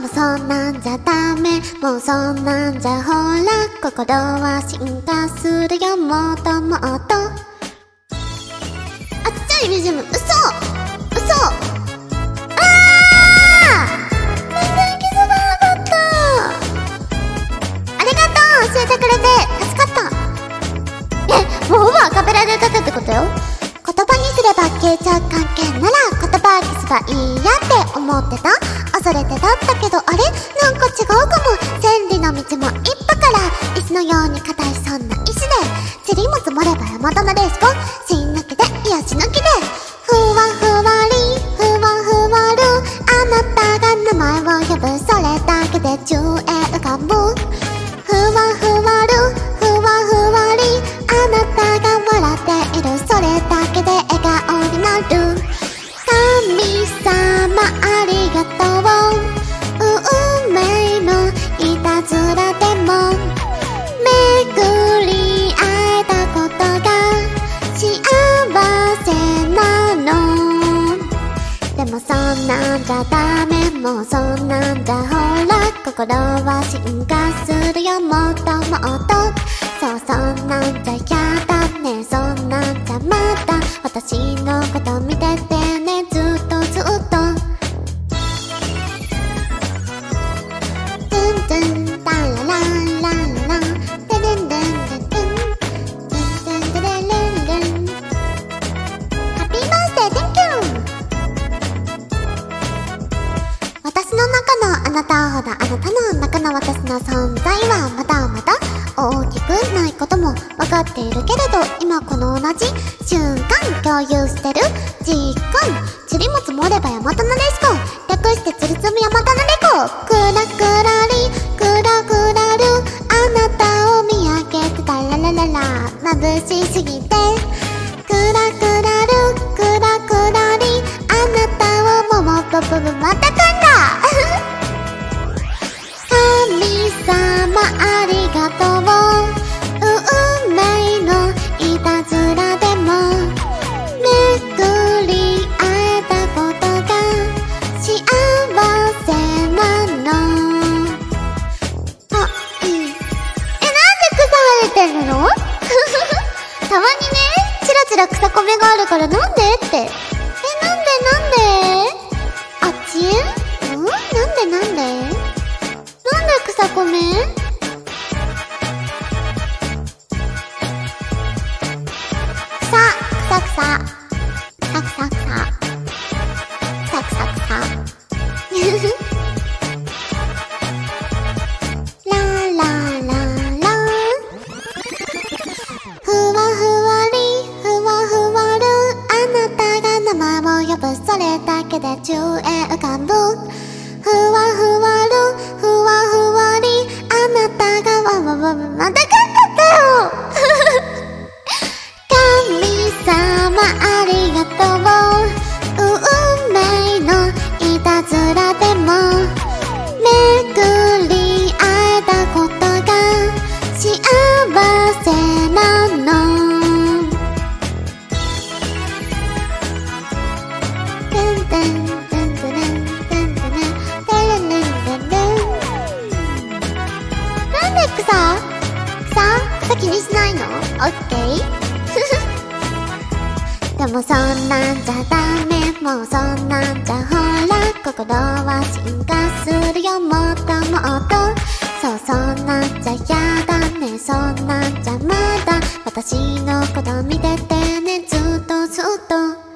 もそんなんじゃダメ。もうそんなんじゃほら心は進化するよ。もっともっと。あちっちゃいリズム。嘘。嘘。ああ全然気づかなかった。ありがとう教えてくれて。助かった。えもうほぼアカペラで歌ったってことよ。言葉にすれば消えちゃう関係なら言葉消せばいいやって思ってた。恐れてだったけどあれ？なんか違うかも。千里の道も一歩から石のように硬いそんな石で塵も積もれば山田のレースコ死んなきで癒し抜きで。ふわふわりふわふわる。あなたが名前を呼ぶそれだけで宙へ浮かぶなんじゃダメもうそんなんじゃほら心は進化するよ。もっともっとあなたほどあなたの中の私の存在はまだまだ大きくないことも分かっているけれど今この同じ瞬間共有してる時間塵も積もれば山田のレスコ略してつりつみ山田のレコクラクラリクラクラルあなたを見上げてたらららら眩しすぎてクラクラルクラクラリあなたをももぶぶぶまたかんチラチラ草コメがあるからなんでって。え、なんでなんで？あっち？ん？なんでなんで？なんで草コメけで宙へ浮かぶ気にしないの？オッケー？でもそんなんじゃダメ。もうそんなんじゃほら心は進化するよ。もっともっと。そうそんなんじゃやだね。そんなんじゃまだ。私のこと見ててね。